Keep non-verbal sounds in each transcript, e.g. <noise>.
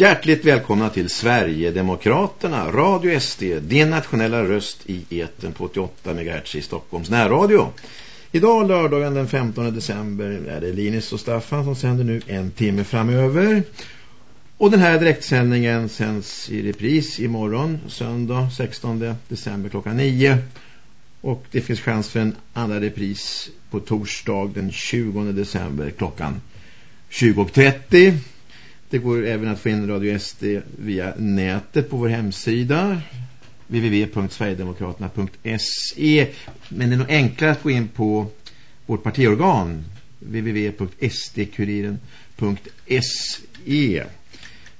Hjärtligt välkomna till Sverigedemokraterna, Radio SD, din nationella röst i eten på 88 MHz i Stockholms närradio. Idag lördagen den 15 december är det Linus och Staffan som sänder nu en timme framöver. Och den här direktsändningen sänds i repris imorgon, söndag 16 december klockan 9. Och det finns chans för en andra repris på torsdag den 20 december klockan 20.30. Det går även att få in Radio SD via nätet på vår hemsida www.sverigedemokraterna.se Men det är nog enklare att gå in på vårt partiorgan www.sdkuriren.se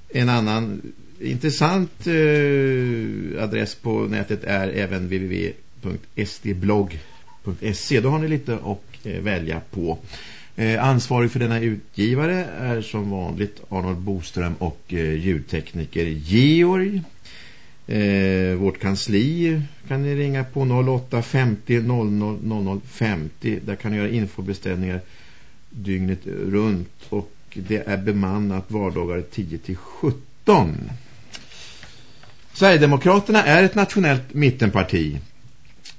En annan intressant eh, adress på nätet är även www.sdblogg.se Då har ni lite att eh, välja på. Eh, ansvarig för denna utgivare är som vanligt Arnold Boström och eh, ljudtekniker Georg. Eh, vårt kansli kan ni ringa på 08 50 00 00 50. Där kan ni göra infobeställningar dygnet runt och det är bemannat vardagar 10 till 17. Sverigedemokraterna är ett nationellt mittenparti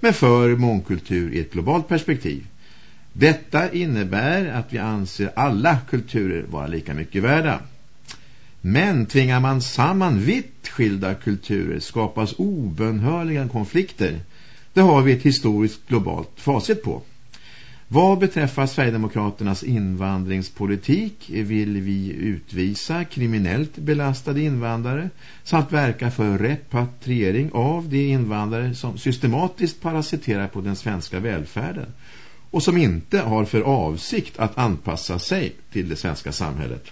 men för mångkultur i ett globalt perspektiv. Detta innebär att vi anser alla kulturer vara lika mycket värda. Men tvingar man samman vitt skilda kulturer skapas obönhörliga konflikter. Det har vi ett historiskt globalt facit på. Vad beträffar Sverigedemokraternas invandringspolitik vill vi utvisa kriminellt belastade invandrare samt verka för repatriering av de invandrare som systematiskt parasiterar på den svenska välfärden och som inte har för avsikt att anpassa sig till det svenska samhället.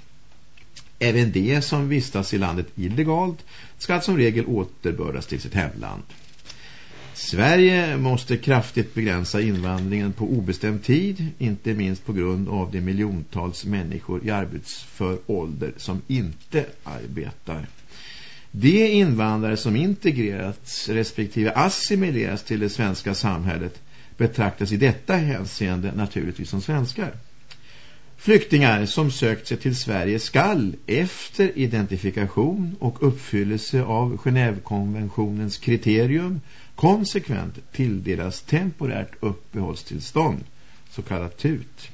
Även de som vistas i landet illegalt ska som regel återbördas till sitt hemland. Sverige måste kraftigt begränsa invandringen på obestämd tid, inte minst på grund av de miljontals människor i arbetsför ålder som inte arbetar. De invandrare som integrerats respektive assimilerats till det svenska samhället betraktas i detta hänseende naturligtvis som svenskar. Flyktingar som sökt sig till Sverige skall efter identifikation och uppfyllelse av Genèvekonventionens kriterium konsekvent tilldelas temporärt uppehållstillstånd, så kallat TUT.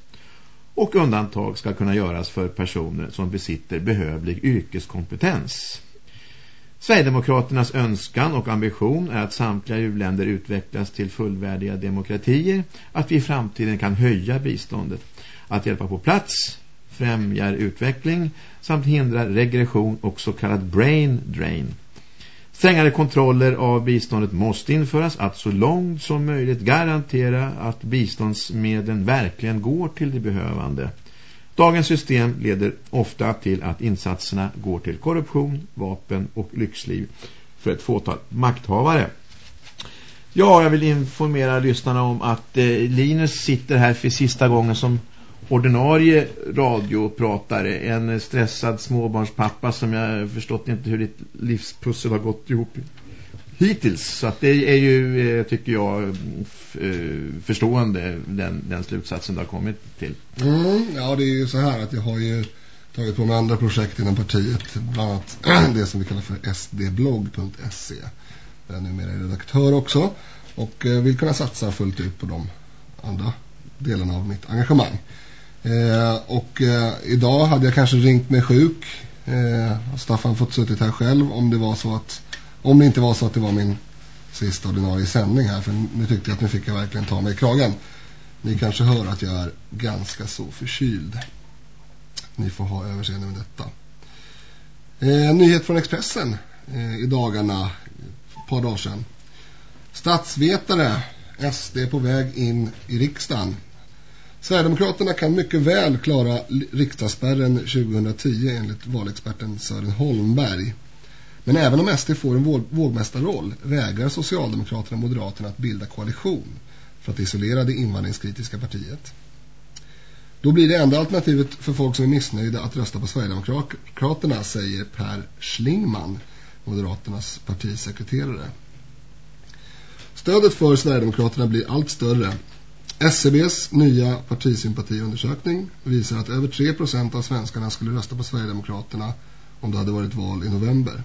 Och undantag ska kunna göras för personer som besitter behövlig yrkeskompetens. Sverigedemokraternas önskan och ambition är att samtliga u-länder utvecklas till fullvärdiga demokratier, att vi i framtiden kan höja biståndet, att hjälpa på plats, främjar utveckling samt hindrar regression och så kallad brain drain Strängare kontroller av biståndet måste införas att så långt som möjligt garantera att biståndsmedlen verkligen går till de behövande. Dagens system leder ofta till att insatserna går till korruption, vapen och lyxliv för ett fåtal makthavare. Ja, jag vill informera lyssnarna om att eh, Linus sitter här för sista gången som ordinarie radiopratare, en stressad småbarnspappa som jag förstått inte hur ditt livspussel har gått ihop hittills. Så att det är ju, eh, tycker jag, eh, förstående den, den slutsatsen du har kommit till. Mm, ja, det är ju så här att jag har ju tagit på mig andra projekt inom partiet. Bland annat <clears throat> det som vi kallar för sdblogg.se. Där jag numera är redaktör också. Och eh, vill kunna satsa fullt ut på de andra delarna av mitt engagemang. Eh, och eh, idag hade jag kanske ringt mig sjuk. Eh, Staffan fått suttit här själv om det var så att om det inte var så att det var min sista ordinarie sändning här. För nu tyckte jag att nu fick jag verkligen ta mig i kragen. Ni kanske hör att jag är ganska så förkyld. Ni får ha överseende med detta. Eh, nyhet från Expressen eh, i dagarna, ett par dagar sedan. Statsvetare, SD på väg in i riksdagen. Sverigedemokraterna kan mycket väl klara riksdagsspärren 2010 enligt valexperten Sören Holmberg. Men även om SD får en vågmästarroll vägrar Socialdemokraterna och Moderaterna att bilda koalition för att isolera det invandringskritiska partiet. Då blir det enda alternativet för folk som är missnöjda att rösta på Sverigedemokraterna, säger Per Schlingman, Moderaternas partisekreterare. Stödet för Sverigedemokraterna blir allt större. SCBs nya partisympatiundersökning visar att över 3% av svenskarna skulle rösta på Sverigedemokraterna om det hade varit val i november.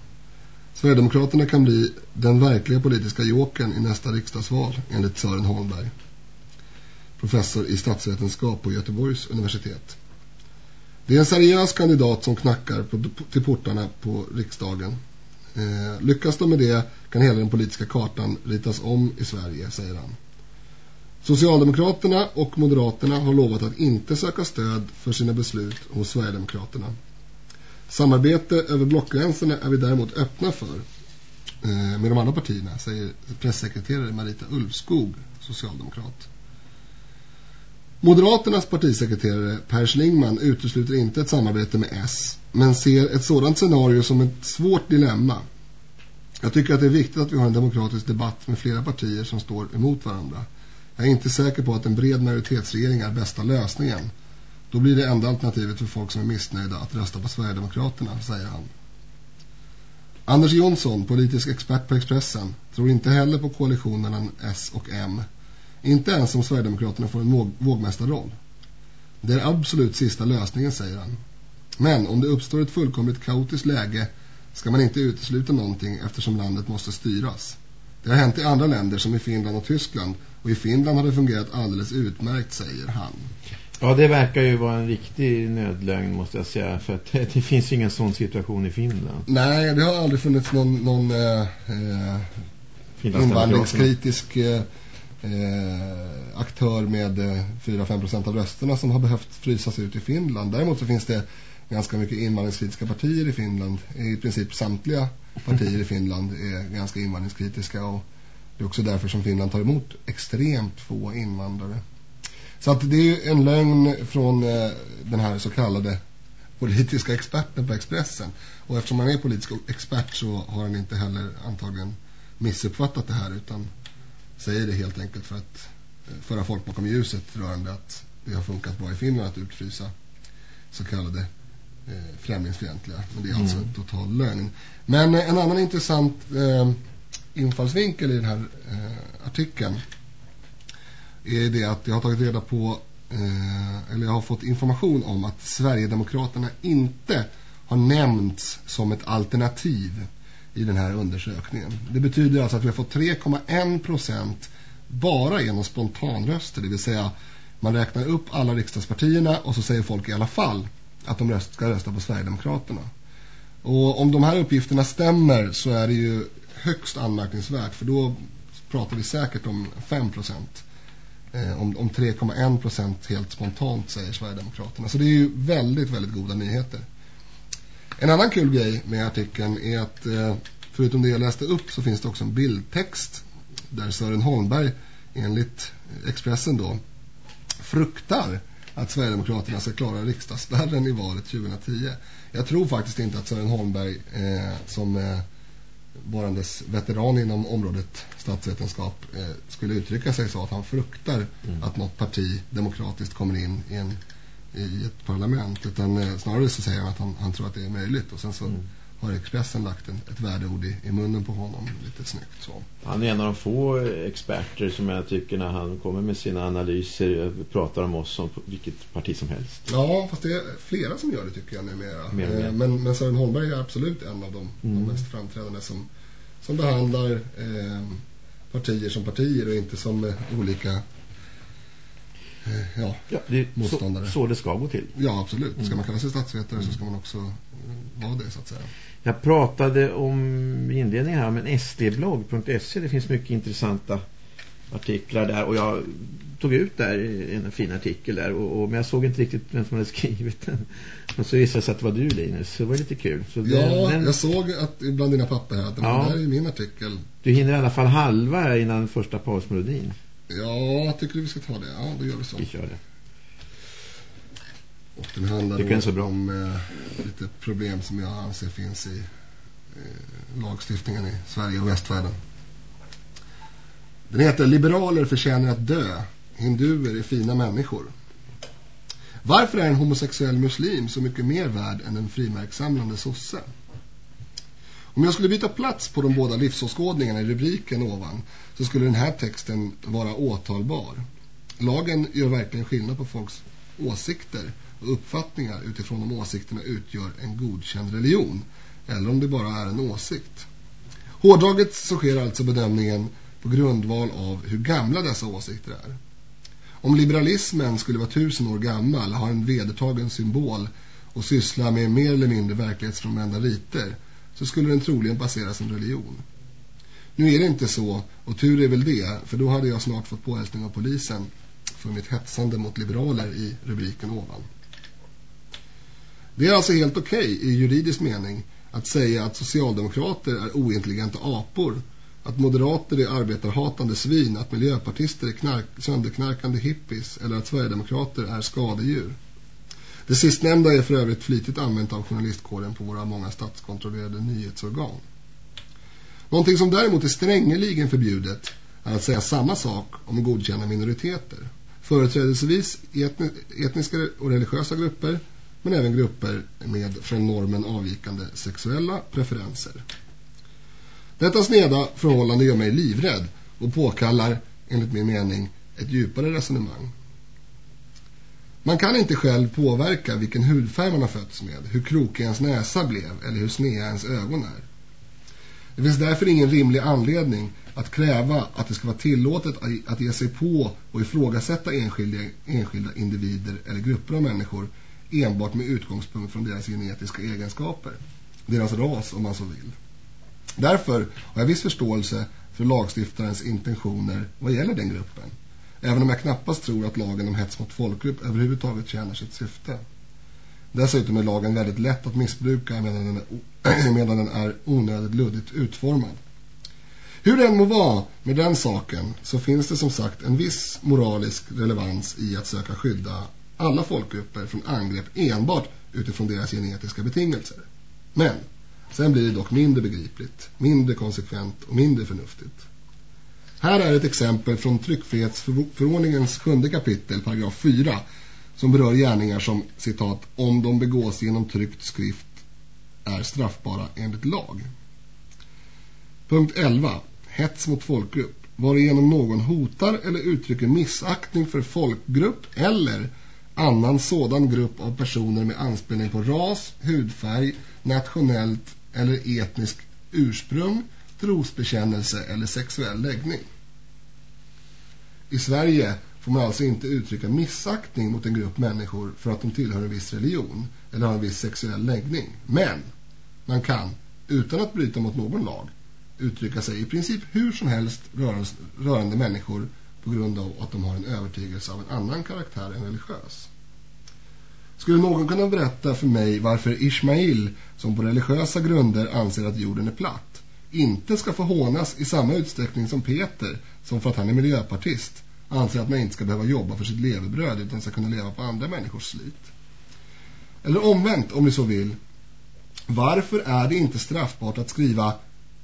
Sverigedemokraterna kan bli den verkliga politiska jokern i nästa riksdagsval enligt Sören Holmberg, professor i statsvetenskap på Göteborgs universitet. Det är en seriös kandidat som knackar på, till portarna på riksdagen. Eh, lyckas de med det kan hela den politiska kartan ritas om i Sverige, säger han. Socialdemokraterna och Moderaterna har lovat att inte söka stöd för sina beslut hos Sverigedemokraterna. Samarbete över blockgränserna är vi däremot öppna för eh, med de andra partierna, säger pressekreterare Marita Ulfskog, socialdemokrat. Moderaternas partisekreterare Per Schlingman utesluter inte ett samarbete med S men ser ett sådant scenario som ett svårt dilemma. Jag tycker att det är viktigt att vi har en demokratisk debatt med flera partier som står emot varandra. Jag är inte säker på att en bred majoritetsregering är bästa lösningen. Då blir det enda alternativet för folk som är missnöjda att rösta på Sverigedemokraterna, säger han. Anders Jonsson, politisk expert på Expressen, tror inte heller på koalitionen mellan S och M. Inte ens om Sverigedemokraterna får en vågmästarroll. Det är absolut sista lösningen, säger han. Men om det uppstår ett fullkomligt kaotiskt läge ska man inte utesluta någonting eftersom landet måste styras. Det har hänt i andra länder som i Finland och Tyskland och i Finland har det fungerat alldeles utmärkt, säger han. Ja, det verkar ju vara en riktig nödlögn måste jag säga. För att <laughs> det finns ingen sån situation i Finland. Nej, det har aldrig funnits någon, någon eh, eh invandringskritisk eh, eh, aktör med 4-5% eh, av rösterna som har behövt frysas ut i Finland. Däremot så finns det ganska mycket invandringskritiska partier i Finland. I princip samtliga partier i Finland är ganska invandringskritiska och det är också därför som Finland tar emot extremt få invandrare. Så att det är ju en lögn från eh, den här så kallade politiska experten på Expressen. Och eftersom han är politisk expert så har han inte heller antagligen missuppfattat det här utan säger det helt enkelt för att eh, föra folk bakom ljuset rörande att det har funkat bra i Finland att utfrysa så kallade eh, främlingsfientliga. Men det är alltså mm. total lögn. Men eh, en annan intressant eh, infallsvinkel i den här eh, artikeln är det att jag har tagit reda på eh, eller jag har fått information om att Sverigedemokraterna inte har nämnts som ett alternativ i den här undersökningen. Det betyder alltså att vi har fått 3,1 procent bara genom spontanröster, det vill säga man räknar upp alla riksdagspartierna och så säger folk i alla fall att de ska rösta på Sverigedemokraterna. Och om de här uppgifterna stämmer så är det ju högst anmärkningsvärt för då pratar vi säkert om 5 procent. Eh, om, om 3,1 procent helt spontant säger Sverigedemokraterna. Så det är ju väldigt, väldigt goda nyheter. En annan kul grej med artikeln är att eh, förutom det jag läste upp så finns det också en bildtext där Sören Holmberg enligt Expressen då fruktar att Sverigedemokraterna ska klara riksdagsspärren i valet 2010. Jag tror faktiskt inte att Sören Holmberg eh, som eh, varandes veteran inom området statsvetenskap eh, skulle uttrycka sig så att han fruktar mm. att något parti demokratiskt kommer in i, en, i ett parlament utan eh, snarare så säger han att han, han, tror att det är möjligt och sen så mm har Expressen lagt en, ett värdeord i, i munnen på honom lite snyggt så. Han är en av de få experter som jag tycker när han kommer med sina analyser pratar om oss som vilket parti som helst. Ja, fast det är flera som gör det tycker jag numera. Mer mer. Eh, men, men Sören Holmberg är absolut en av de, mm. de mest framträdande som, som behandlar eh, partier som partier och inte som eh, olika eh, ja, ja det motståndare. Så, så, det ska gå till. Ja, absolut. Ska mm. man kalla sig statsvetare mm. så ska man också vara det så att säga. Jag pratade om inledningen här om en sdblogg.se. Det finns mycket intressanta artiklar där och jag tog ut där en fin artikel där och, och, men jag såg inte riktigt vem som hade skrivit den. Och så visade det sig att det var du Linus, så det var lite kul. Så ja, den... jag såg att bland dina papper här att den ja. där är min artikel. Du hinner i alla fall halva innan första pausmelodin. Ja, tycker vi ska ta det. Ja, då gör vi så. Vi kör det. Och den handlar om, om eh, lite problem som jag anser finns i eh, lagstiftningen i Sverige och västvärlden. Den heter Liberaler förtjänar att dö. Hinduer är fina människor. Varför är en homosexuell muslim så mycket mer värd än en frimärkssamlande sosse? Om jag skulle byta plats på de båda livsåskådningarna i rubriken ovan så skulle den här texten vara åtalbar. Lagen gör verkligen skillnad på folks åsikter och uppfattningar utifrån om åsikterna utgör en godkänd religion eller om det bara är en åsikt. Hårdraget så sker alltså bedömningen på grundval av hur gamla dessa åsikter är. Om liberalismen skulle vara tusen år gammal, ha en vedertagen symbol och syssla med mer eller mindre verklighetsfrånvända riter så skulle den troligen passera en religion. Nu är det inte så, och tur är väl det, för då hade jag snart fått påhälsning av polisen för mitt hetsande mot liberaler i rubriken ovan. Det är alltså helt okej okay, i juridisk mening att säga att socialdemokrater är ointelligenta apor, att moderater är arbetarhatande svin, att miljöpartister är knark, sönderknarkande hippies eller att sverigedemokrater är skadedjur. Det sistnämnda är för övrigt flitigt använt av journalistkåren på våra många statskontrollerade nyhetsorgan. Någonting som däremot är strängeligen förbjudet är att säga samma sak om godkända minoriteter. Företrädelsevis etniska och religiösa grupper men även grupper med från normen avvikande sexuella preferenser. Detta sneda förhållande gör mig livrädd och påkallar, enligt min mening, ett djupare resonemang. Man kan inte själv påverka vilken hudfärg man har fötts med, hur krokig ens näsa blev eller hur sneda ens ögon är. Det finns därför ingen rimlig anledning att kräva att det ska vara tillåtet att ge sig på och ifrågasätta enskilda, enskilda individer eller grupper av människor enbart med utgångspunkt från deras genetiska egenskaper, deras ras om man så vill. Därför har jag viss förståelse för lagstiftarens intentioner vad gäller den gruppen, även om jag knappast tror att lagen om hets mot folkgrupp överhuvudtaget tjänar sitt syfte. Dessutom är lagen väldigt lätt att missbruka medan den är, <clears throat> medan den är onödigt luddigt utformad. Hur det än må vara med den saken så finns det som sagt en viss moralisk relevans i att söka skydda alla folkgrupper från angrepp enbart utifrån deras genetiska betingelser. Men sen blir det dock mindre begripligt, mindre konsekvent och mindre förnuftigt. Här är ett exempel från tryckfrihetsförordningens sjunde kapitel, paragraf 4, som berör gärningar som, citat, om de begås genom tryckt skrift är straffbara enligt lag. Punkt 11. Hets mot folkgrupp. Varigenom någon hotar eller uttrycker missaktning för folkgrupp eller annan sådan grupp av personer med anspelning på ras, hudfärg, nationellt eller etnisk ursprung, trosbekännelse eller sexuell läggning. I Sverige får man alltså inte uttrycka missaktning mot en grupp människor för att de tillhör en viss religion eller har en viss sexuell läggning. Men man kan, utan att bryta mot någon lag, uttrycka sig i princip hur som helst rörande, människor på grund av att de har en övertygelse av en annan karaktär än religiös. Skulle någon kunna berätta för mig varför Ismail, som på religiösa grunder anser att jorden är platt, inte ska få hånas i samma utsträckning som Peter, som för att han är miljöpartist, anser att man inte ska behöva jobba för sitt levebröd utan ska kunna leva på andra människors slit. Eller omvänt, om ni så vill. Varför är det inte straffbart att skriva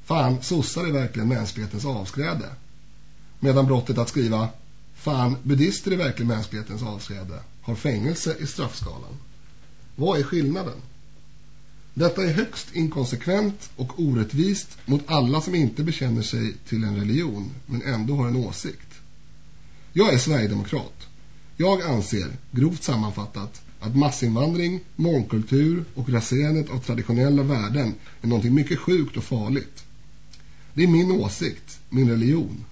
Fan, sossar är verkligen mänsklighetens avskräde? Medan brottet att skriva Fan, buddhister är verkligen mänsklighetens avskräde har fängelse i straffskalan. Vad är skillnaden? Detta är högst inkonsekvent och orättvist mot alla som inte bekänner sig till en religion men ändå har en åsikt. Jag är Sverigedemokrat. Jag anser, grovt sammanfattat, att massinvandring, mångkultur och raserandet av traditionella värden är något mycket sjukt och farligt. Det är min åsikt, min religion.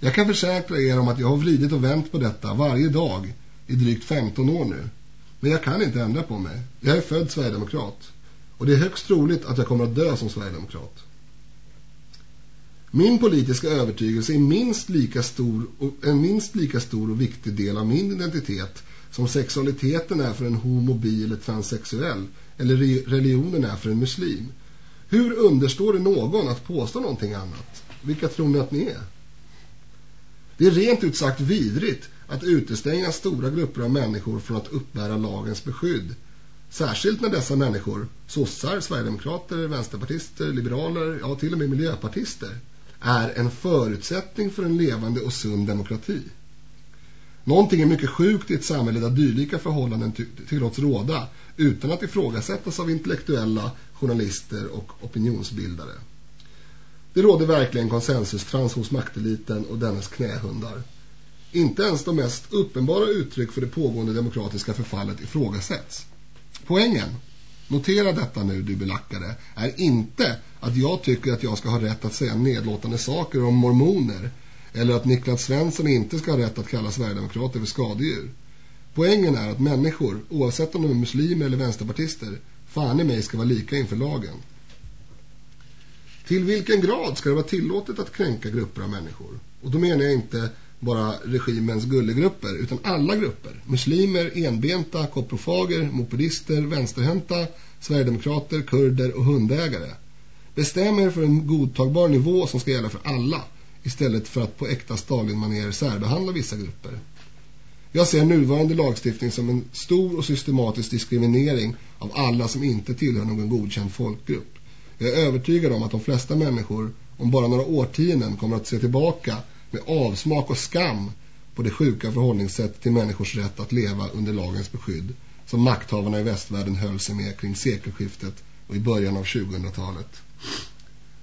Jag kan försäkra er om att jag har vridit och vänt på detta varje dag i drygt 15 år nu. Men jag kan inte ändra på mig. Jag är född Sverigedemokrat. Och det är högst troligt att jag kommer att dö som Sverigedemokrat. Min politiska övertygelse är minst lika stor och, en minst lika stor och viktig del av min identitet som sexualiteten är för en homo, bi eller transsexuell eller religionen är för en muslim. Hur understår det någon att påstå någonting annat? Vilka tror ni att ni är? Det är rent ut sagt vidrigt att utestänga stora grupper av människor från att uppbära lagens beskydd Särskilt när dessa människor, sossar, sverigedemokrater, vänsterpartister, liberaler, ja till och med miljöpartister, är en förutsättning för en levande och sund demokrati. Någonting är mycket sjukt i ett samhälle där dylika förhållanden tillåts råda utan att ifrågasättas av intellektuella, journalister och opinionsbildare. Det råder verkligen konsensustrans hos makteliten och dennes knähundar. Inte ens de mest uppenbara uttryck för det pågående demokratiska förfallet ifrågasätts. Poängen, notera detta nu du belackare, är inte att jag tycker att jag ska ha rätt att säga nedlåtande saker om mormoner eller att Niklas Svensson inte ska ha rätt att kalla Sverigedemokrater för skadedjur. Poängen är att människor, oavsett om de är muslimer eller vänsterpartister, fan i mig ska vara lika inför lagen. Till vilken grad ska det vara tillåtet att kränka grupper av människor? Och då menar jag inte bara regimens gullegrupper utan alla grupper. Muslimer, enbenta, koprofager, mopedister, vänsterhänta, sverigedemokrater, kurder och hundägare. Bestäm er för en godtagbar nivå som ska gälla för alla istället för att på äkta Stalin-manér särbehandla vissa grupper. Jag ser nuvarande lagstiftning som en stor och systematisk diskriminering av alla som inte tillhör någon godkänd folkgrupp. Jag är övertygad om att de flesta människor om bara några årtionden kommer att se tillbaka med avsmak och skam på det sjuka förhållningssätt till människors rätt att leva under lagens beskydd som makthavarna i västvärlden höll sig med kring sekelskiftet och i början av 2000-talet.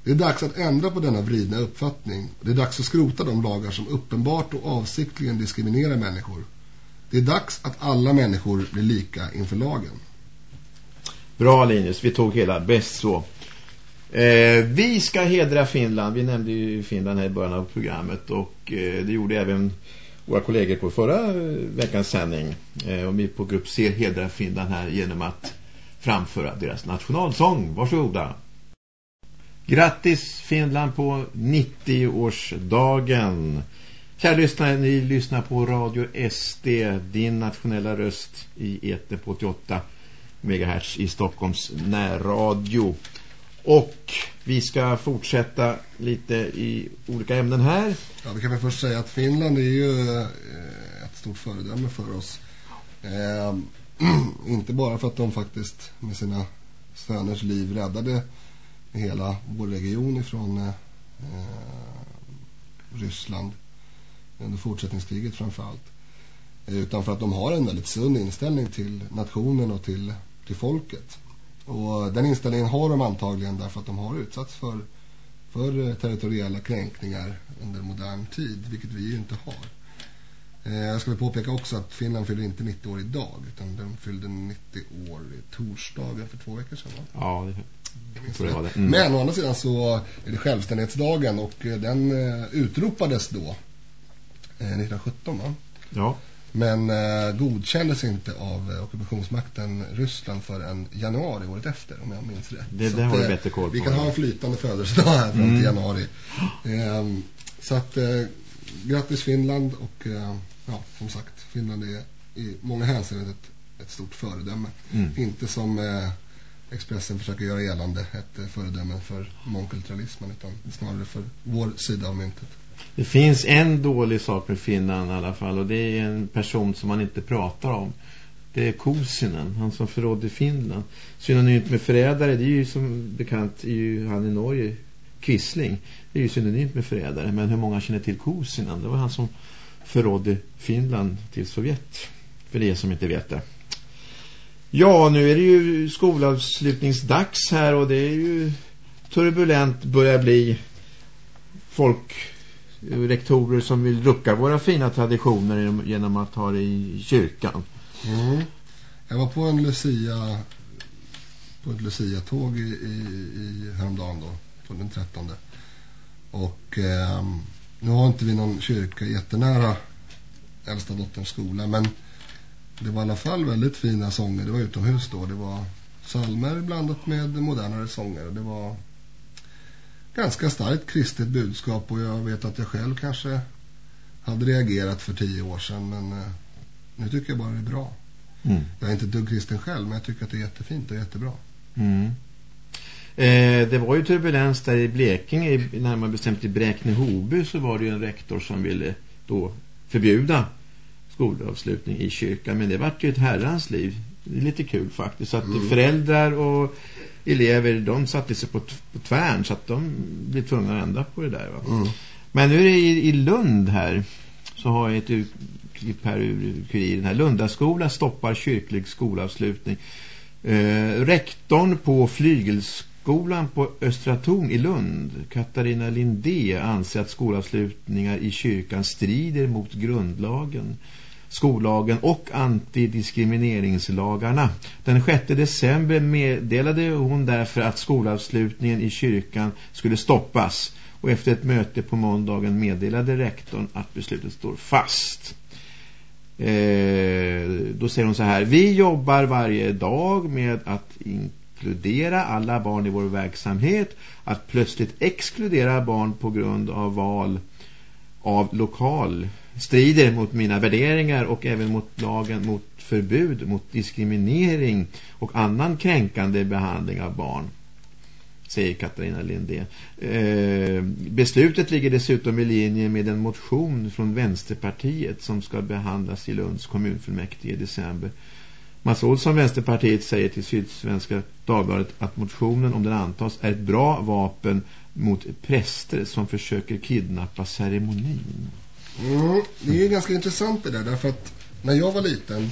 Det är dags att ändra på denna vridna uppfattning. Det är dags att skrota de lagar som uppenbart och avsiktligen diskriminerar människor. Det är dags att alla människor blir lika inför lagen. Bra Linus, vi tog hela bäst så. Eh, vi ska hedra Finland. Vi nämnde ju Finland här i början av programmet och eh, det gjorde även våra kollegor på förra eh, veckans sändning. Eh, och vi på Grupp C hedrar Finland här genom att framföra deras nationalsång. Varsågoda. Grattis Finland på 90-årsdagen. Kära lyssnare, ni lyssnar på Radio SD, din nationella röst i eten på 88 MHz i Stockholms närradio. Och vi ska fortsätta lite i olika ämnen här. Ja, vi kan väl först säga att Finland är ju eh, ett stort föredöme för oss. Eh, <clears throat> inte bara för att de faktiskt med sina söners liv räddade hela vår region ifrån eh, eh Ryssland under fortsättningskriget framförallt. allt. utan för att de har en väldigt sund inställning till nationen och till, till folket. Och den inställningen har de antagligen därför att de har utsatts för, för territoriella kränkningar under modern tid, vilket vi ju inte har. Eh, jag ska påpeka också att Finland fyller inte 90 år idag, utan den fyllde 90 år i torsdagen för två veckor sedan. Va? Ja, det tror jag det. Mm. Men å andra sidan så är det självständighetsdagen och den eh, utropades då 1917 eh, va? Ja. Men eh, godkändes inte av eh, ockupationsmakten Ryssland förrän januari året efter, om jag minns rätt. Det, det har du bättre koll på. Vi kan ha en flytande födelsedag här fram mm. till januari. Eh, så att, eh, grattis Finland och eh, ja, som sagt, Finland är i många hänseenden ett, ett stort föredöme. Mm. Inte som eh, Expressen försöker göra gällande ett föredöme för mångkulturalismen utan snarare för vår sida av myntet. Det finns en dålig sak med Finland i alla fall och det är en person som man inte pratar om. Det är Kosinen, han som förrådde Finland. Synonymt med förrädare, det är ju som bekant är ju han i Norge, Quisling. Det är ju synonymt med förrädare. Men hur många känner till Kosinen? Det var han som förrådde Finland till Sovjet. För det som inte vet det. Ja, nu är det ju skolavslutningsdags här och det är ju turbulent börjar bli folk Eh, rektorer som vill rucka våra fina traditioner genom att ha det i kyrkan. Mm. Jag var på en Lucia på ett Lucia-tåg i, i, i häromdagen då, på den 13. Och eh, nu har inte vi någon kyrka jättenära äldsta dotterns skola, men det var i alla fall väldigt fina sånger. Det var utomhus då. Det var salmer blandat med modernare sånger. Det var ganska starkt kristet budskap och jag vet att jag själv kanske hade reagerat för tio år sedan men eh, nu tycker jag bara det är bra. Mm. Jag är inte dugg kristen själv men jag tycker att det är jättefint och jättebra. Mm. Eh, det var ju turbulens där i Blekinge, närmare bestämt i Bräkne-Hoby så var det ju en rektor som ville då förbjuda skolavslutning i kyrkan men det vart ju ett herrans liv Det är lite kul faktiskt. Så att mm. föräldrar och elever, de satte sig på, på tvärn så att de blir tvungna att ändra på det där. Mm. Men nu är det i, i Lund här så har jag ett klipp här ur kuriren här. Lundaskola stoppar kyrklig skolavslutning. Eh, rektorn på flygelskolan på Östra Torn i Lund, Katarina Lindé, anser att skolavslutningar i kyrkan strider mot grundlagen skollagen och antidiskrimineringslagarna. Den 6 december meddelade hon därför att skolavslutningen i kyrkan skulle stoppas och efter ett möte på måndagen meddelade rektorn att beslutet står fast. Eh, då säger hon så här, vi jobbar varje dag med att inkludera alla barn i vår verksamhet, att plötsligt exkludera barn på grund av val av lokal strider mot mina värderingar och även mot lagen mot förbud mot diskriminering och annan kränkande behandling av barn säger Katarina Lindé. Eh, beslutet ligger dessutom i linje med en motion från Vänsterpartiet som ska behandlas i Lunds kommunfullmäktige i december. Mats Olsson, Vänsterpartiet, säger till Sydsvenska Dagbladet att motionen, om den antas, är ett bra vapen mot präster som försöker kidnappa ceremonin. Mm, det är ganska intressant det där, därför att när jag var liten,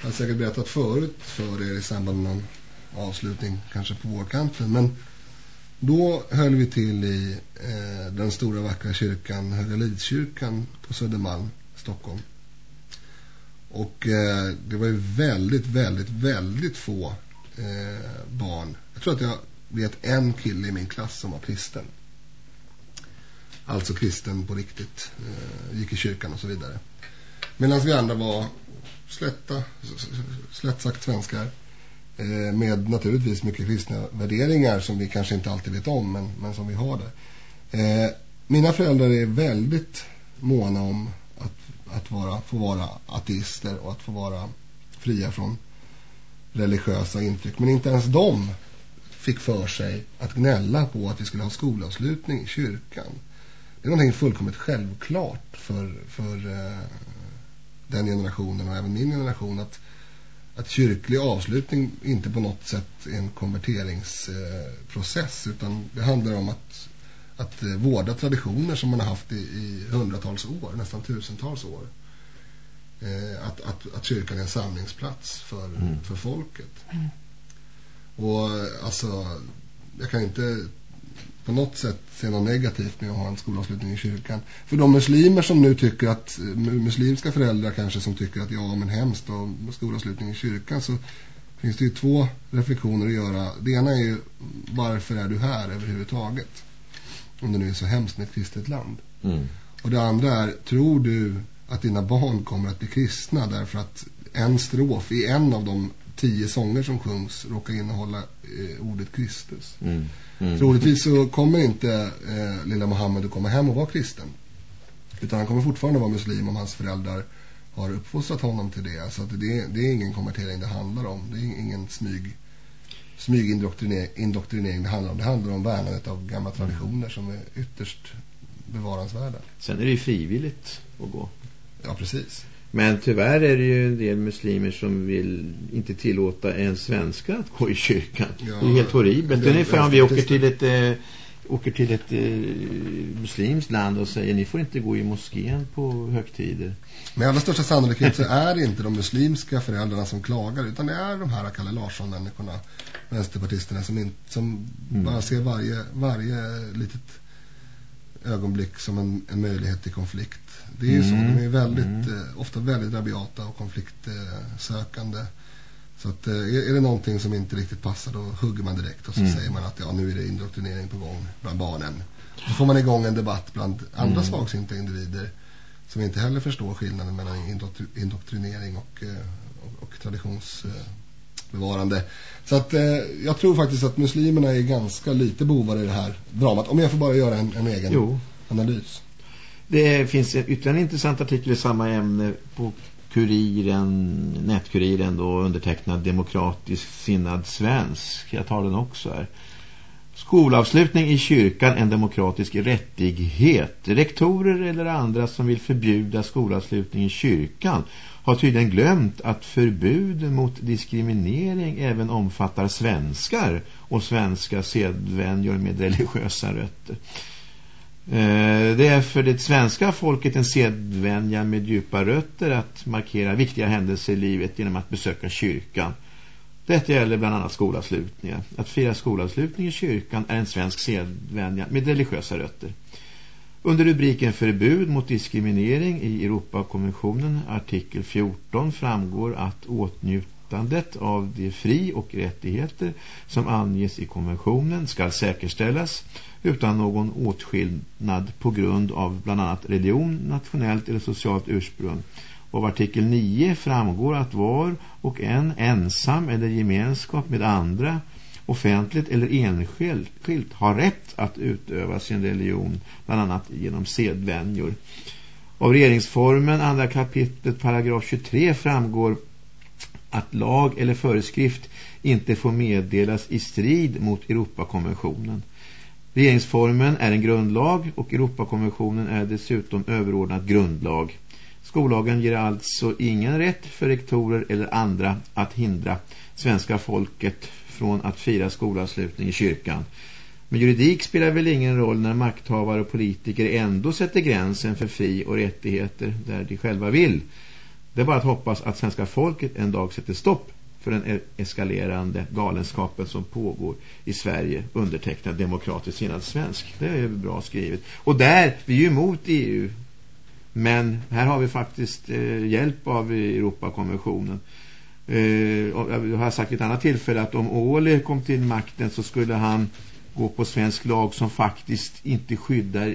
jag har säkert berättat förut för er i samband med någon avslutning, kanske på vårkanten, men då höll vi till i eh, den stora vackra kyrkan, Höga Lidskyrkan på Södermalm, Stockholm. Och eh, det var ju väldigt, väldigt, väldigt få eh, barn. Jag tror att jag vet en kille i min klass som var kristen. Alltså kristen på riktigt. Eh, gick i kyrkan och så vidare. Medan vi andra var slätta, slätt sagt svenskar. Eh, med naturligtvis mycket kristna värderingar som vi kanske inte alltid vet om men, men som vi har det. Eh, mina föräldrar är väldigt måna om att, att vara, få vara ateister och att få vara fria från religiösa intryck. Men inte ens de fick för sig att gnälla på att vi skulle ha skolavslutning i kyrkan. Det är någonting fullkomligt självklart för, för uh, den generationen och även min generation att, att kyrklig avslutning inte på något sätt är en konverteringsprocess uh, utan det handlar om att, att uh, vårda traditioner som man har haft i, i hundratals år, nästan tusentals år. Att, att, att kyrkan är en samlingsplats för, mm. för folket. Mm. Och alltså, jag kan inte på något sätt se något negativt med att ha en skolavslutning i kyrkan. För de muslimer som nu tycker att, muslimska föräldrar kanske som tycker att ja men hemskt och skolavslutning i kyrkan så finns det ju två reflektioner att göra. Det ena är ju varför är du här överhuvudtaget? Om det nu är så hemskt med ett kristet land. Mm. Och det andra är, tror du att dina barn kommer att bli kristna därför att en strof i en av de tio sånger som sjungs råkar innehålla eh, ordet Kristus. Mm. Mm. Troligtvis så kommer inte eh, lilla Mohammed att komma hem och vara kristen. Utan han kommer fortfarande vara muslim om hans föräldrar har uppfostrat honom till det. Så att det, det är ingen konvertering det handlar om. Det är ingen smyg, smygindoktrinering det handlar om. Det handlar om värnandet av gamla traditioner som är ytterst bevaransvärda. Sen är det ju frivilligt att gå. Ja, precis. Men tyvärr är det ju en del muslimer som vill inte tillåta en svenska att gå i kyrkan. Ja, det är helt horribelt. Det är ungefär om vi åker till ett, äh, åker till ett äh, muslimskt land och säger ni får inte gå i moskén på högtider. Med allra största sannolikhet så är det inte de muslimska föräldrarna som klagar utan det är de här Kalle Larsson-människorna, vänsterpartisterna som, in, som mm. bara ser varje, varje litet ögonblick som en, en möjlighet till konflikt. Det är ju mm. så, de är väldigt, mm. eh, ofta väldigt rabiata och konfliktsökande. Så att, eh, är det någonting som inte riktigt passar då hugger man direkt och så mm. säger man att ja, nu är det indoktrinering på gång bland barnen. Så får man igång en debatt bland andra mm. svagsynta individer som inte heller förstår skillnaden mellan indoktrinering och, eh, och, och traditionsbevarande. Så att eh, jag tror faktiskt att muslimerna är ganska lite bovar i det här dramat. Om jag får bara göra en, en egen jo. analys. Det finns ytterligare en intressant artikel i samma ämne på kuriren, nätkuriren då undertecknad demokratisk sinnad svensk. Jag tar den också här. Skolavslutning i kyrkan en demokratisk rättighet. Rektorer eller andra som vill förbjuda skolavslutning i kyrkan har tydligen glömt att förbud mot diskriminering även omfattar svenskar och svenska sedvänjor med religiösa rötter. Eh, det är för det svenska folket en sedvänja med djupa rötter att markera viktiga händelser i livet genom att besöka kyrkan. Detta gäller bland annat skolavslutningar. Att fira skolavslutning i kyrkan är en svensk sedvänja med religiösa rötter. Under rubriken förbud mot diskriminering i Europakonventionen artikel 14 framgår att åtnjutandet av de fri- och rättigheter som anges i konventionen ska säkerställas utan någon åtskillnad på grund av bland annat religion, nationellt eller socialt ursprung. Av artikel 9 framgår att var och en ensam eller gemenskap med andra offentligt eller enskilt har rätt att utöva sin religion bland annat genom sedvänjor. Av regeringsformen andra kapitlet paragraf 23 framgår att lag eller föreskrift inte får meddelas i strid mot Europakonventionen. Regeringsformen är en grundlag och Europakonventionen är dessutom överordnad grundlag. Skollagen ger alltså ingen rätt för rektorer eller andra att hindra svenska folket från att fira skolavslutning i kyrkan. Men juridik spelar väl ingen roll när makthavare och politiker ändå sätter gränsen för fri och rättigheter där de själva vill. Det är bara att hoppas att svenska folket en dag sätter stopp för den e- eskalerande galenskapen som pågår i Sverige undertecknad demokratiskt sinnad svensk. Det är bra skrivet. Och där, vi är ju emot EU men här har vi faktiskt eh, hjälp av Europakonventionen. Eh, eh, jag har sagt vid ett annat tillfälle att om Åle kom till makten så skulle han gå på svensk lag som faktiskt inte skyddar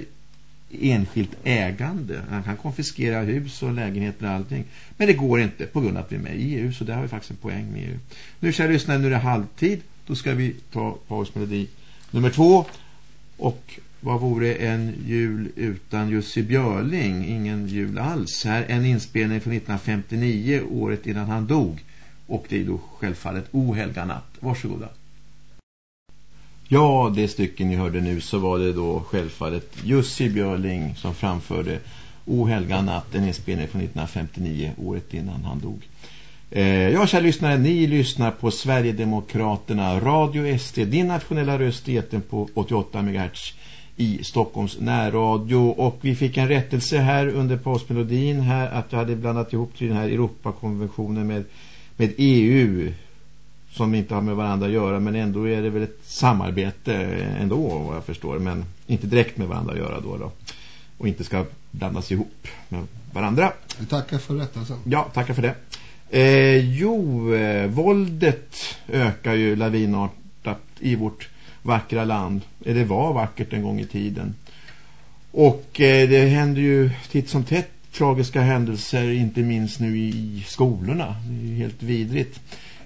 enskilt ägande. Han kan konfiskera hus och lägenheter och allting. Men det går inte på grund av att vi är med i EU. Så det har vi faktiskt en poäng med EU. Nu ska jag lyssna, nu är det halvtid. Då ska vi ta pausmelodi nummer två. Och vad vore en jul utan Jussi Björling? Ingen jul alls. Här en inspelning från 1959, året innan han dog. Och det är då självfallet Ohelga natt. Varsågoda. Ja, det stycken ni hörde nu så var det då självfallet Jussi Björling som framförde Ohelga natt, en inspelning från 1959, året innan han dog. Eh, ja, kära lyssnare, ni lyssnar på Sverigedemokraterna, Radio SD, din nationella röst i på 88 MHz i Stockholms närradio och vi fick en rättelse här under postmelodin här att jag hade blandat ihop till den här Europakonventionen med, med EU som inte har med varandra att göra men ändå är det väl ett samarbete ändå vad jag förstår men inte direkt med varandra att göra då, då. och inte ska blandas ihop med varandra. Vi tackar för rättelsen. Ja, tackar för det. Eh, jo, eh, våldet ökar ju lavinartat i vårt vackra land. Det var vackert en gång i tiden. Och eh, det händer ju titt som tätt tragiska händelser, inte minst nu i skolorna. Det är helt vidrigt.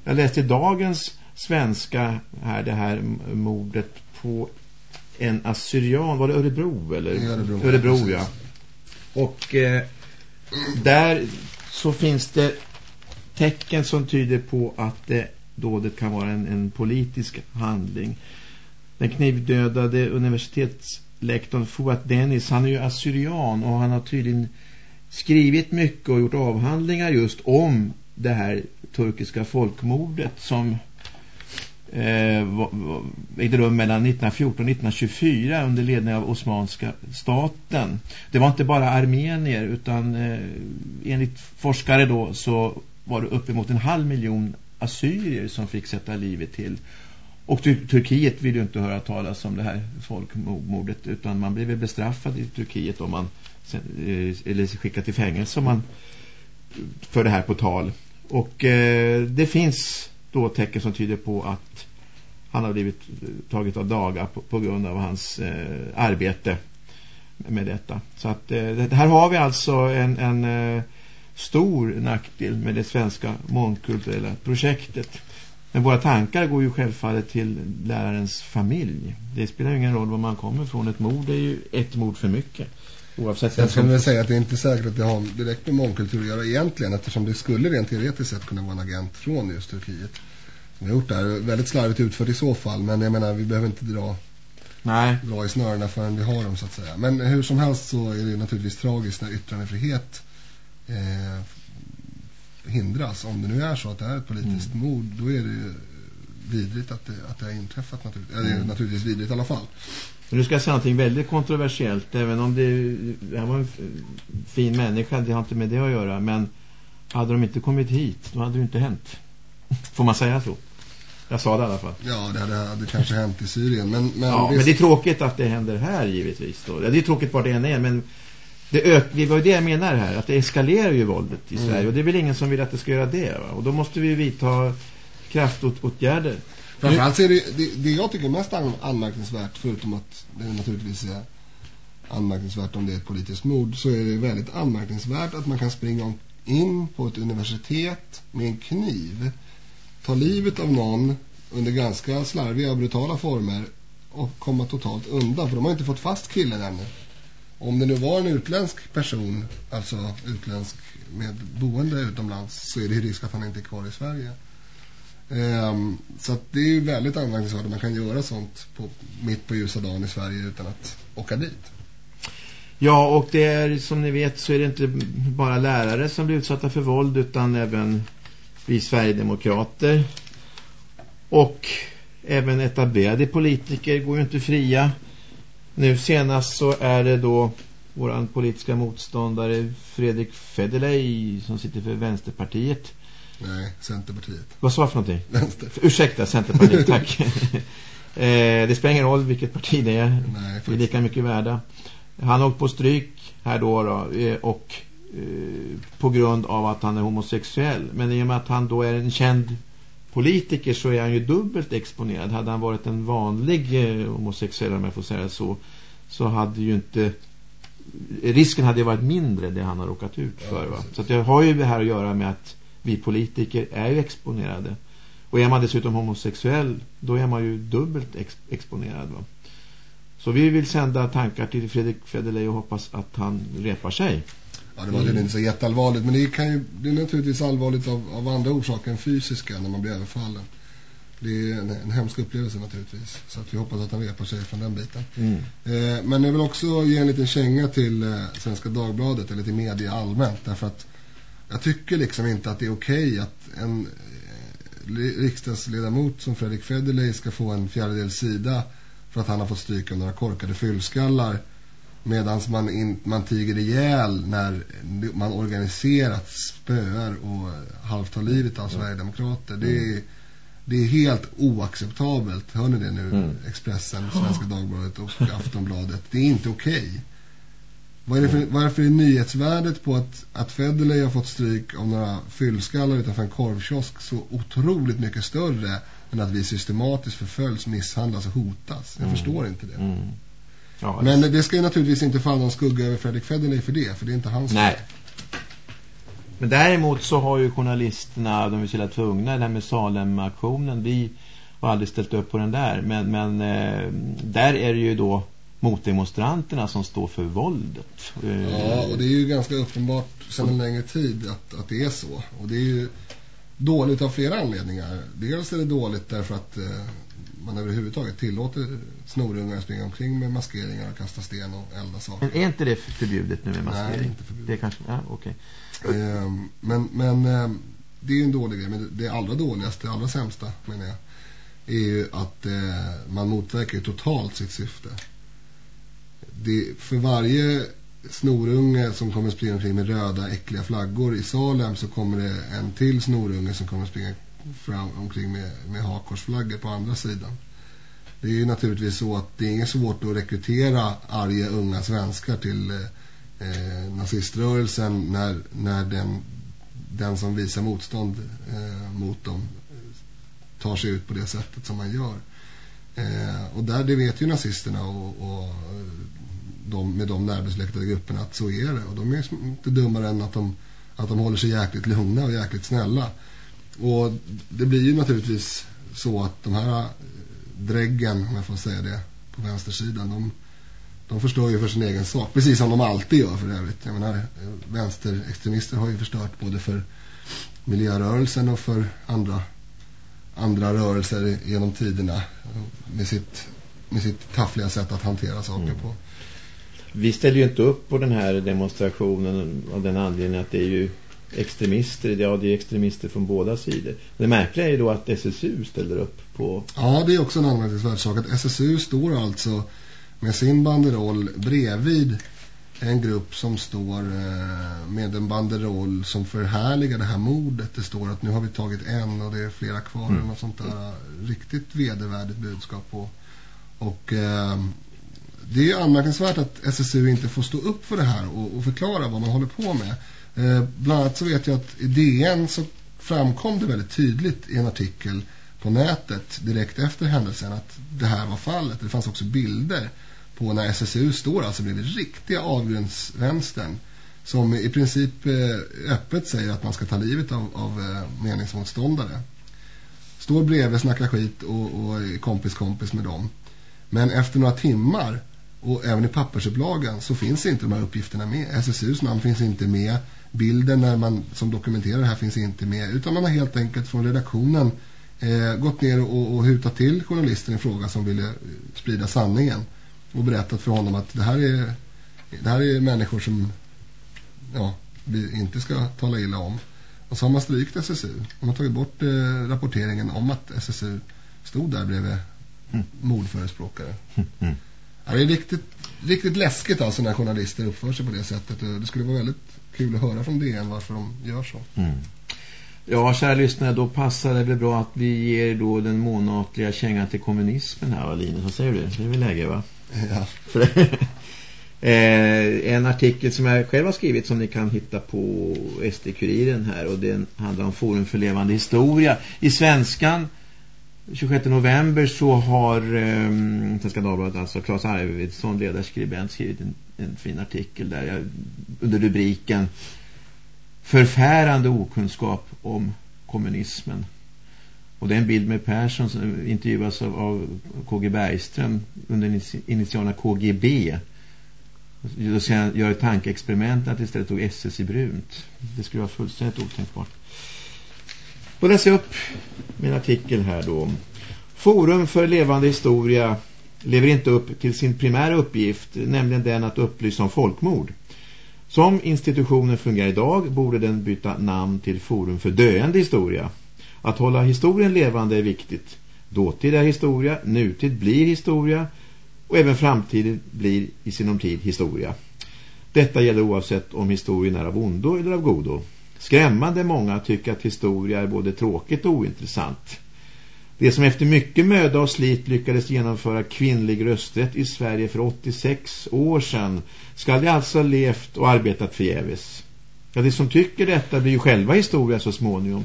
Jag läste dagens svenska här, det här mordet på en assyrian. Var det Örebro eller? Örebro, Örebro ja. Och eh, där så finns det tecken som tyder på att det dådet kan vara en, en politisk handling. Den knivdödade universitetslektorn Fouad Dennis, han är ju assyrian och han har tydligen skrivit mycket och gjort avhandlingar just om det här turkiska folkmordet som eh, ägde rum mellan 1914 och 1924 under ledning av Osmanska staten. Det var inte bara armenier utan eh, enligt forskare då så var det uppemot en halv miljon assyrier som fick sätta livet till. Och Turkiet vill ju inte höra talas om det här folkmordet utan man blir väl bestraffad i Turkiet om man eh, eller skickad till fängelse om man för det här på tal. Och eh, det finns då tecken som tyder på att han har blivit eh, tagit av dagar på, på grund av hans eh, arbete med detta. Så att eh, här har vi alltså en, en eh, stor nackdel med det svenska mångkulturella projektet. Men våra tankar går ju självfallet till lärarens familj. Det spelar ju ingen roll var man kommer från. Ett mord är ju ett mord för mycket. Oavsett jag skulle säga att det är inte säkert att det har direkt med mångkultur att göra egentligen eftersom det skulle rent teoretiskt sett kunna vara en agent från just Turkiet. som har gjort det här. Väldigt slarvigt utfört i så fall, men jag menar vi behöver inte dra, Nej. dra i snörena förrän vi har dem så att säga. Men hur som helst så är det naturligtvis tragiskt när yttrandefrihet eh, hindras. Om det nu är så att det är ett politiskt mm. mord, då är det vidrigt att det, att det har inträffat naturligtvis. Mm. Det är naturligtvis vidrigt i alla fall. Nu ska jag säga någonting väldigt kontroversiellt, även om det, det var en fin människa, det har inte med det att göra, men hade de inte kommit hit, då hade det inte hänt. <laughs> Får man säga så? Jag sa det i alla fall. Ja, det hade, hade kanske hänt i Syrien. Men, men, ja, det... men det är tråkigt att det händer här givetvis. Då. Det är tråkigt var det än är, men det, ök, det var ju det jag menar här. Att det eskalerar ju våldet i mm. Sverige. Och det är väl ingen som vill att det ska göra det. Va? Och då måste vi vidta kraftåtgärder. Framförallt är det, det, det jag tycker är mest anmärkningsvärt, förutom att det naturligtvis är anmärkningsvärt om det är ett politiskt mord, så är det väldigt anmärkningsvärt att man kan springa in på ett universitet med en kniv, ta livet av någon under ganska slarviga och brutala former och komma totalt undan, för de har inte fått fast killen ännu. Om det nu var en utländsk person, alltså utländsk med boende utomlands, så är det risk att han inte är kvar i Sverige. Um, så det är ju väldigt anmärkningsvärt att man kan göra sånt på, mitt på ljusa dagen i Sverige utan att åka dit. Ja, och det är som ni vet så är det inte bara lärare som blir utsatta för våld utan även vi Sverigedemokrater. Och även etablerade politiker går ju inte fria. Nu senast så är det då våran politiska motståndare Fredrik Federley som sitter för Vänsterpartiet Nej, Centerpartiet. Vad sa för någonting? Vänster. Ursäkta, Centerpartiet, <laughs> tack. eh, det spelar ingen roll vilket parti det är. Nej, det är lika mycket värda. Han har åkt på stryk här då, då eh, och eh, på grund av att han är homosexuell. Men i och med att han då är en känd politiker så är han ju dubbelt exponerad. Hade han varit en vanlig eh, homosexuell, om jag får säga så, så hade ju inte risken hade ju varit mindre det han har råkat ut för. Va? Så det har ju det här att göra med att vi politiker är ju exponerade. Och är man dessutom homosexuell, då är man ju dubbelt ex exponerad. Va? Så vi vill sända tankar till Fredrik Federley och hoppas att han repar sig. Ja, det var mm. inte så jätteallvarligt. Men det, kan ju, det är naturligtvis allvarligt av, av andra orsaker än fysiska när man blir överfallen. Det är en, en hemsk upplevelse naturligtvis. Så att vi hoppas att han repar sig från den biten. Mm. Eh, men jag vill också ge en liten känga till eh, Svenska Dagbladet eller till media allmänt. Därför att jag tycker liksom inte att det är okej okay att en eh, riksdagsledamot som Fredrik Federley ska få en fjärdedel sida för att han har fått stryka några korkade fyllskallar medan man, in, man tiger ihjäl när man organiserat spöar och halvt tar livet av Sverigedemokrater. Det är, det är helt oacceptabelt. Hör ni det nu? Mm. Expressen, Svenska Dagbladet och Aftonbladet. Det är inte okej. Okay. För, varför är nyhetsvärdet på att, att Federley har fått stryk av några fyllskallar utanför en korvkiosk så otroligt mycket större än att vi systematiskt förföljs, misshandlas och hotas? Jag mm. förstår inte det. Mm. Ja, Men det... det ska ju naturligtvis inte falla någon skugga över Fredrik Federley för det, för det är inte hans Nej. Men däremot så har ju journalisterna, de är så tvungna, det här med Salem-aktionen, vi har aldrig ställt upp på den där. Men, men eh, där är det ju då motdemonstranterna som står för våldet. Ja, och det är ju ganska uppenbart sedan en längre tid att, att det är så. Och det är ju dåligt av flera anledningar. Dels är det dåligt därför att eh, man överhuvudtaget tillåter snorungar att springa omkring med maskeringar och kasta sten och elda saker. Men är inte det förbjudet nu med maskering? Nej, inte förbjudet. Det kanske, ja, okej. Okay. Eh, men men eh, det är ju en dålig grej. Men det allra dåligaste, det allra sämsta menar jag, är ju att eh, man motverkar totalt sitt syfte det, för varje snorunge som kommer springa omkring med röda äckliga flaggor i Salem så kommer det en till snorunge som kommer springa fram omkring med, med hakorsflaggor på andra sidan. Det är ju naturligtvis så att det är inget svårt att rekrytera arga unga svenskar till eh, eh, naziströrelsen när, när den, den som visar motstånd eh, mot dem tar sig ut på det sättet som man gör. Eh, och där det vet ju nazisterna och, och eh, de, med de närbesläktade grupperna att så är det. Och de är inte dummare än att de, att de håller sig jäkligt lugna och jäkligt snälla. Och det blir ju naturligtvis så att de här eh, dräggen, om jag får säga det, på vänstersidan, de, de förstör ju för sin egen sak. Precis som de alltid gör för övrigt. Jag menar, eh, vänsterextremister har ju förstört både för miljörörelsen och för andra andra rörelser genom tiderna eh, med sitt, med sitt taffliga sätt att hantera saker mm. på. Vi ställer ju inte upp på den här demonstrationen av den anledningen att det är ju extremister, ja det är extremister från båda sidor. Det märkliga är ju då att SSU ställer upp på... Ja, det är också en anmärkningsvärd sak att SSU står alltså med sin banderoll bredvid en grupp som står eh, med en banderoll som förhärligar det här mordet. Det står att nu har vi tagit en och det är flera kvar mm. och sånt där riktigt vedervärdigt budskap på. Och eh, det är anmärkningsvärt att SSU inte får stå upp för det här och, och förklara vad man håller på med. Eh, bland annat så vet jag att i DN så framkom det väldigt tydligt i en artikel på nätet direkt efter händelsen att det här var fallet. Det fanns också bilder på när SSU står alltså bredvid riktiga avgrundsvänstern som i princip eh, öppet säger att man ska ta livet av, av eh, meningsmotståndare. Står bredvid, snackar skit och, och är kompis kompis med dem. Men efter några timmar och även i pappersupplagan så finns inte de här uppgifterna med. SSUs namn finns inte med. Bilden när man, som dokumenterar det här finns inte med. Utan man har helt enkelt från redaktionen eh, gått ner och, och hutat till journalisten i fråga som ville eh, sprida sanningen. Och berättat för honom att det här är, det här är människor som ja, vi inte ska tala illa om. Och så har man strykt SSU. Man har tagit bort eh, rapporteringen om att SSU stod där bredvid mm. mordförespråkare. Mm. Ja, det är riktigt, riktigt läskigt alltså när journalister uppför sig på det sättet. Det skulle vara väldigt kul att höra från DN varför de gör så. Mm. Ja, kära lyssnare, då passar det väl bra att vi ger då den månatliga kängan till kommunismen här, Linus. Vad säger du? Det är väl läge, va? Ja. <laughs> eh, en artikel som jag själv har skrivit som ni kan hitta på SD-kuriren här och den handlar om Forum för levande historia. I svenskan 26 november så har eh, Svenska Dagbladet, alltså Claes Arvidsson, ledarskribent, skrivit en, en fin artikel där jag, under rubriken Förfärande okunskap om kommunismen. Och det är en bild med Persson som intervjuas av, av KG Bergström under initialerna KGB. Då gör ett tankeexperiment att istället tog SS i brunt. Det skulle vara fullständigt otänkbart. Då läser jag upp min artikel här då. Forum för levande historia lever inte upp till sin primära uppgift, nämligen den att upplysa om folkmord. Som institutionen fungerar idag borde den byta namn till Forum för döende historia. Att hålla historien levande är viktigt. Dåtid är historia, nutid blir historia och även framtiden blir i sinom tid historia. Detta gäller oavsett om historien är av ondo eller av godo. Skrämmande många tycker att historia är både tråkigt och ointressant. Det som efter mycket möda och slit lyckades genomföra kvinnlig rösträtt i Sverige för 86 år sedan ska det alltså ha levt och arbetat förgäves. Ja, de som tycker detta blir ju själva historia så småningom.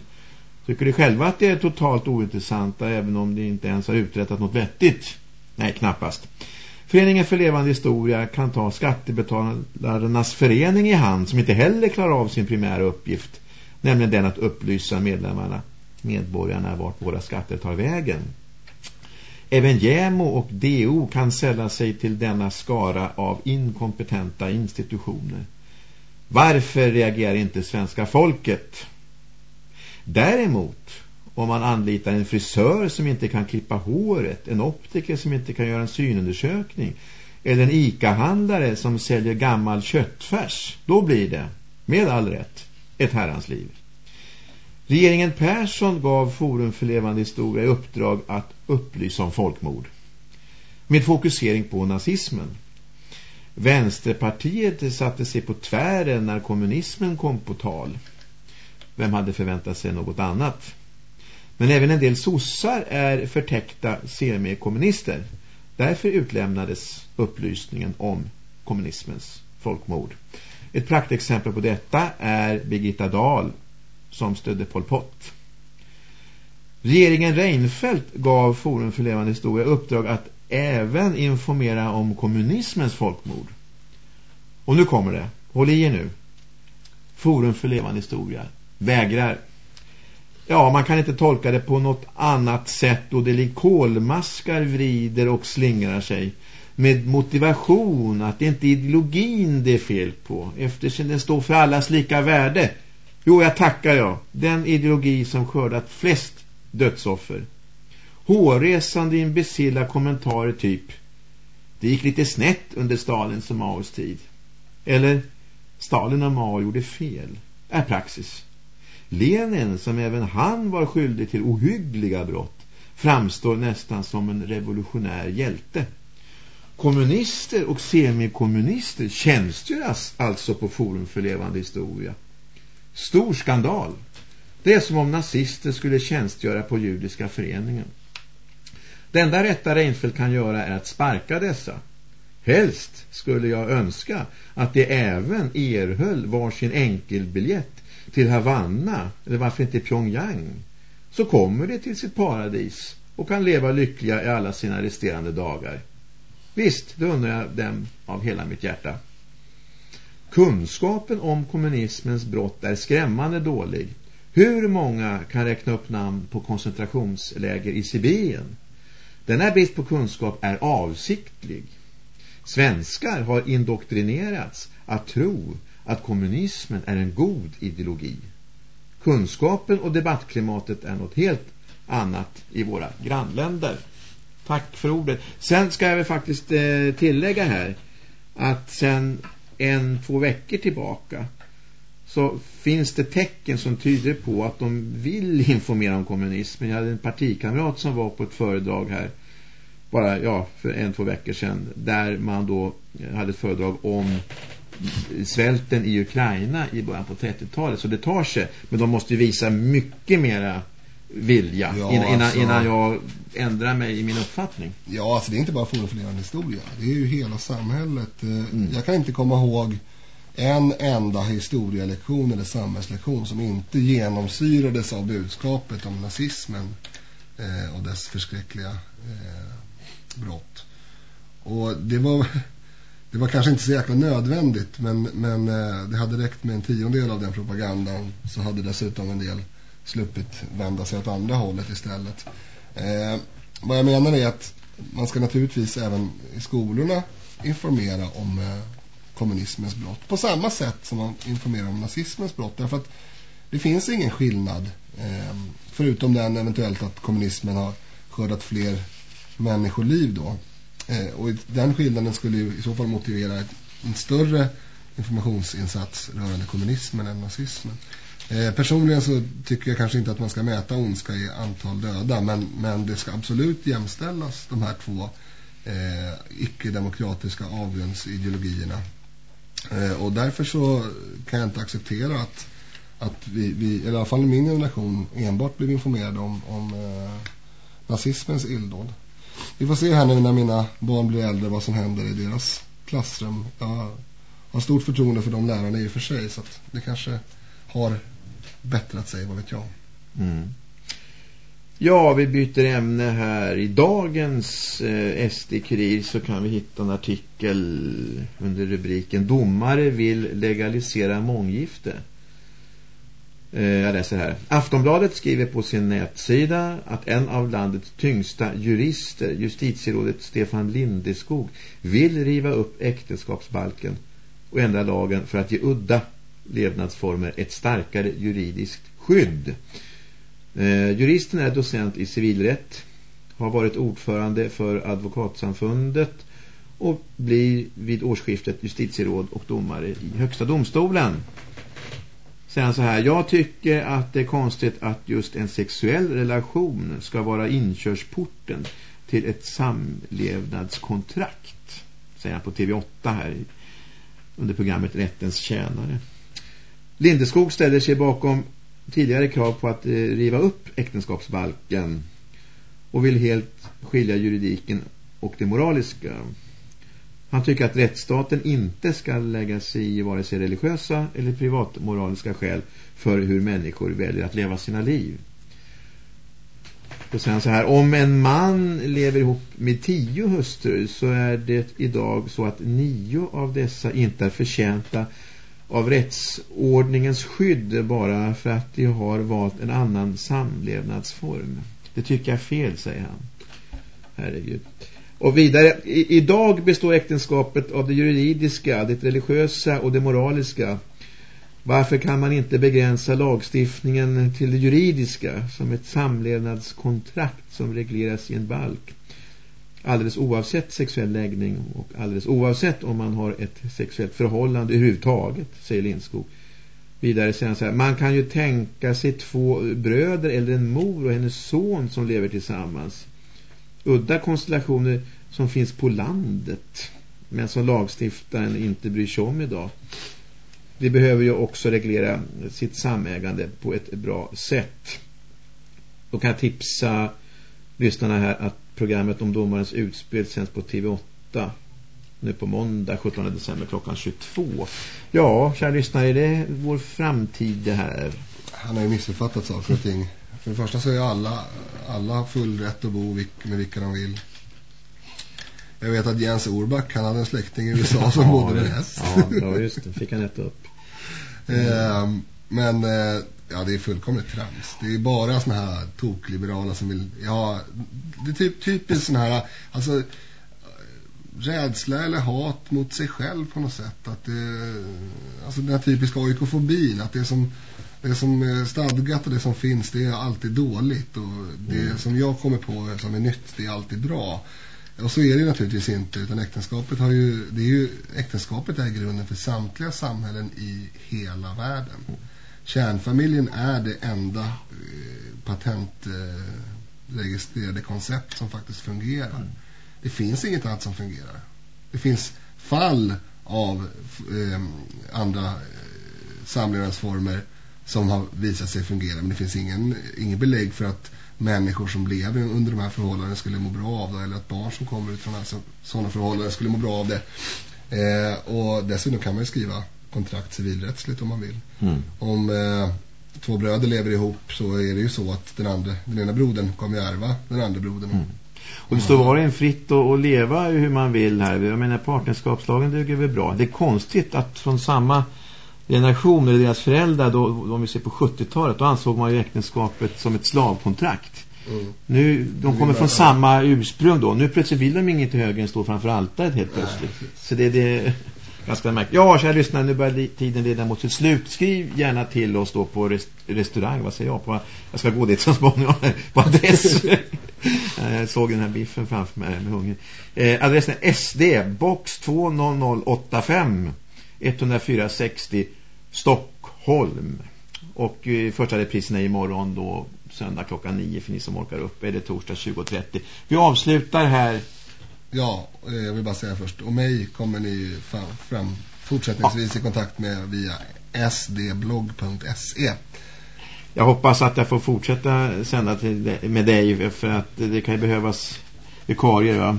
Tycker de själva att det är totalt ointressanta även om de inte ens har uträttat något vettigt? Nej, knappast. Föreningen för levande historia kan ta skattebetalarnas förening i hand som inte heller klarar av sin primära uppgift, nämligen den att upplysa medlemmarna, medborgarna vart våra skatter tar vägen. Även JämO och DO kan sälla sig till denna skara av inkompetenta institutioner. Varför reagerar inte svenska folket? Däremot, om man anlitar en frisör som inte kan klippa håret, en optiker som inte kan göra en synundersökning eller en ICA-handlare som säljer gammal köttfärs, då blir det, med all rätt, ett herrans liv. Regeringen Persson gav Forum för levande historia i uppdrag att upplysa om folkmord. Med fokusering på nazismen. Vänsterpartiet satte sig på tvären när kommunismen kom på tal. Vem hade förväntat sig något annat? Men även en del sossar är förtäckta semikommunister. Därför utlämnades upplysningen om kommunismens folkmord. Ett praktexempel på detta är Birgitta Dahl som stödde Pol Pot. Regeringen Reinfeldt gav Forum för levande historia uppdrag att även informera om kommunismens folkmord. Och nu kommer det. Håll i er nu. Forum för levande historia vägrar. Ja, man kan inte tolka det på något annat sätt och det kolmaskar vrider och slingrar sig med motivation att det inte är ideologin det är fel på eftersom den står för allas lika värde. Jo, jag tackar jag. Den ideologi som skördat flest dödsoffer. Hårresande imbecilla kommentarer typ Det gick lite snett under Stalins och Maos tid. Eller Stalin och Mao gjorde fel. Är praxis. Lenin, som även han var skyldig till ohyggliga brott, framstår nästan som en revolutionär hjälte. Kommunister och semikommunister tjänstgöras alltså på Forum för levande historia. Stor skandal. Det är som om nazister skulle tjänstgöra på judiska föreningen. Det enda rätta Reinfeldt kan göra är att sparka dessa. Helst skulle jag önska att de även erhöll varsin enkelbiljett till Havanna eller varför inte Pyongyang. Så kommer de till sitt paradis och kan leva lyckliga i alla sina resterande dagar. Visst, det undrar jag dem av hela mitt hjärta. Kunskapen om kommunismens brott är skrämmande dålig. Hur många kan räkna upp namn på koncentrationsläger i Sibirien? Denna brist på kunskap är avsiktlig. Svenskar har indoktrinerats att tro att kommunismen är en god ideologi. Kunskapen och debattklimatet är något helt annat i våra grannländer. Tack för ordet. Sen ska jag väl faktiskt eh, tillägga här att sen en, två veckor tillbaka så finns det tecken som tyder på att de vill <laughs> informera om kommunismen. Jag hade en partikamrat som var på ett föredrag här bara ja, för en, två veckor sedan där man då hade ett föredrag om svälten i Ukraina i början på 30-talet. Så det tar sig. Men de måste ju visa mycket mera vilja ja, innan, alltså, innan jag ändrar mig i min uppfattning. Ja, alltså det är inte bara Forum för levande historia. Det är ju hela samhället. Eh, mm. Jag kan inte komma ihåg en enda historielektion eller samhällslektion som inte genomsyrades av budskapet om nazismen eh, och dess förskräckliga eh, brott. Och det var det var kanske inte så jäkla nödvändigt men, men eh, det hade räckt med en tiondel av den propagandan så hade dessutom en del sluppit vända sig åt andra hållet istället. Eh, vad jag menar är att man ska naturligtvis även i skolorna informera om eh, kommunismens brott. På samma sätt som man informerar om nazismens brott. Därför att det finns ingen skillnad. Eh, förutom den eventuellt att kommunismen har skördat fler människoliv då. Eh, och den skillnaden skulle ju i så fall motivera en större informationsinsats rörande kommunismen än nazismen. Eh, personligen så tycker jag kanske inte att man ska mäta ondska i antal döda men, men det ska absolut jämställas de här två eh, icke-demokratiska avgrundsideologierna. Eh, och därför så kan jag inte acceptera att, att vi, vi, i alla fall i min generation, enbart blev informerade om, om eh, nazismens illdåd. Vi får se här nu när mina barn blir äldre vad som händer i deras klassrum. Jag har stort förtroende för de lärarna i och för sig så att det kanske har bättrat sig, vad vet jag. Mm. Ja, vi byter ämne här. I dagens eh, SD-kurir så kan vi hitta en artikel under rubriken Domare vill legalisera månggifte. Eh, Jag läser här. Aftonbladet skriver på sin nätsida att en av landets tyngsta jurister, justitierådet Stefan Lindeskog, vill riva upp äktenskapsbalken och ändra lagen för att ge udda levnadsformer ett starkare juridiskt skydd. Eh, juristen är docent i civilrätt, har varit ordförande för advokatsamfundet och blir vid årsskiftet justitieråd och domare i högsta domstolen. Sen så här, jag tycker att det är konstigt att just en sexuell relation ska vara inkörsporten till ett samlevnadskontrakt. Säger han på TV8 här under programmet Rättens tjänare. Lindeskog ställer sig bakom tidigare krav på att eh, riva upp äktenskapsbalken och vill helt skilja juridiken och det moraliska. Han tycker att rättsstaten inte ska lägga sig i vare sig religiösa eller privatmoraliska skäl för hur människor väljer att leva sina liv. Och sen så här, om en man lever ihop med tio hustrur så är det idag så att nio av dessa inte är förtjänta av rättsordningens skydd bara för att de har valt en annan samlevnadsform. Det tycker jag är fel, säger han. Herregud. Och vidare, i, idag består äktenskapet av det juridiska, det religiösa och det moraliska. Varför kan man inte begränsa lagstiftningen till det juridiska som ett samlevnadskontrakt som regleras i en balk? Alldeles oavsett sexuell läggning och alldeles oavsett om man har ett sexuellt förhållande överhuvudtaget, säger Lindskog. Vidare säger han så här, man kan ju tänka sig två bröder eller en mor och hennes son som lever tillsammans. Udda konstellationer som finns på landet men som lagstiftaren inte bryr sig om idag. Det behöver ju också reglera sitt samägande på ett bra sätt. Då kan jag tipsa lyssnarna här att programmet om domarens utspel sänds på TV8 nu på måndag 17 december klockan 22. Ja, kära lyssnare, är det vår framtid det här? Han har ju missuppfattat saker och ting. För det första så är alla, alla full rätt att bo med vilka de vill. Jag vet att Jens Orback, han hade en släkting i USA som ja, bodde med häst. Ja, just det. Fick han äta upp. eh, men eh, ja, det är fullkomligt trams. Det är bara såna här tokliberala som vill... Ja, det är typ, typiskt såna här... Alltså, rädsla eller hat mot sig själv på något sätt. Att det, alltså den här typiska oikofobin, att det som, det som är stadgat och det som finns, det är alltid dåligt. Och det mm. som jag kommer på som är nytt, det är alltid bra. Och så är det naturligtvis inte, utan äktenskapet har ju, det är ju, äktenskapet är grunden för samtliga samhällen i hela världen. Kärnfamiljen är det enda eh, patentregistrerade eh, koncept som faktiskt fungerar. Mm. Det finns inget annat som fungerar. Det finns fall av eh, andra eh, samlevnadsformer som har visat sig fungera men det finns ingen, ingen belägg för att människor som lever under de här förhållandena skulle må bra av det eller att barn som kommer ut från alltså, sådana förhållanden skulle må bra av det. Eh, och dessutom kan man ju skriva kontrakt civilrättsligt om man vill. Mm. Om eh, två bröder lever ihop så är det ju så att den, andra, den ena brodern kommer ärva den andra brodern. Mm. Och det står var en fritt att leva hur man vill här. Jag menar partnerskapslagen duger väl bra. Det är konstigt att från samma generation eller deras föräldrar då, om vi ser på 70-talet då ansåg man ju äktenskapet som ett slavkontrakt. Mm. Nu, de kommer från samma ursprung då. Nu plötsligt vill de inget högre än stå framför altaret helt plötsligt. Så det, det ganska märkligt. Ja, kära lyssnare, nu börjar tiden leda mot sitt slut. Skriv gärna till oss då på rest restaurang, vad säger jag? På, jag ska gå dit så småningom <laughs> på adress. <laughs> jag såg den här biffen framför mig med hunger. Eh, adressen är SD, box 20085 10460 Stockholm. Och eh, första reprisen är imorgon då söndag klockan 9 för ni som orkar upp. Det torsdag 20.30. Vi avslutar här Ja, eh, jag vill bara säga först. Och mig kommer ni fram, fram fortsättningsvis ja. i kontakt med via sdblogg.se. Jag hoppas att jag får fortsätta sända till, med dig för att det kan ju behövas vikarier va,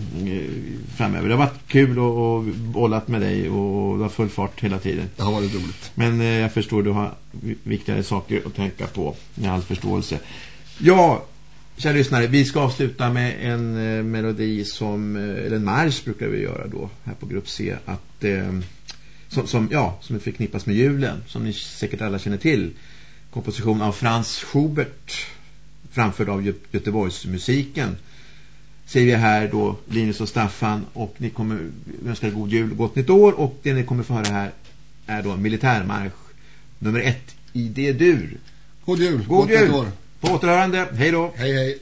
framöver. Det har varit kul att bollat med dig och det har full fart hela tiden. Det har varit roligt. Men eh, jag förstår du har viktigare saker att tänka på med all förståelse. Ja, Kära lyssnare, vi ska avsluta med en eh, melodi som, eh, eller en marsch brukar vi göra då här på grupp C att, eh, som, som, ja, som förknippas med julen som ni säkert alla känner till komposition av Frans Schubert framförd av Göteborgsmusiken säger vi här då Linus och Staffan och ni kommer önska god jul och gott nytt år och det ni kommer få höra här är då militärmarsch nummer ett i D-dur. God jul, god jul. På återhörande, hej då. Hej hej.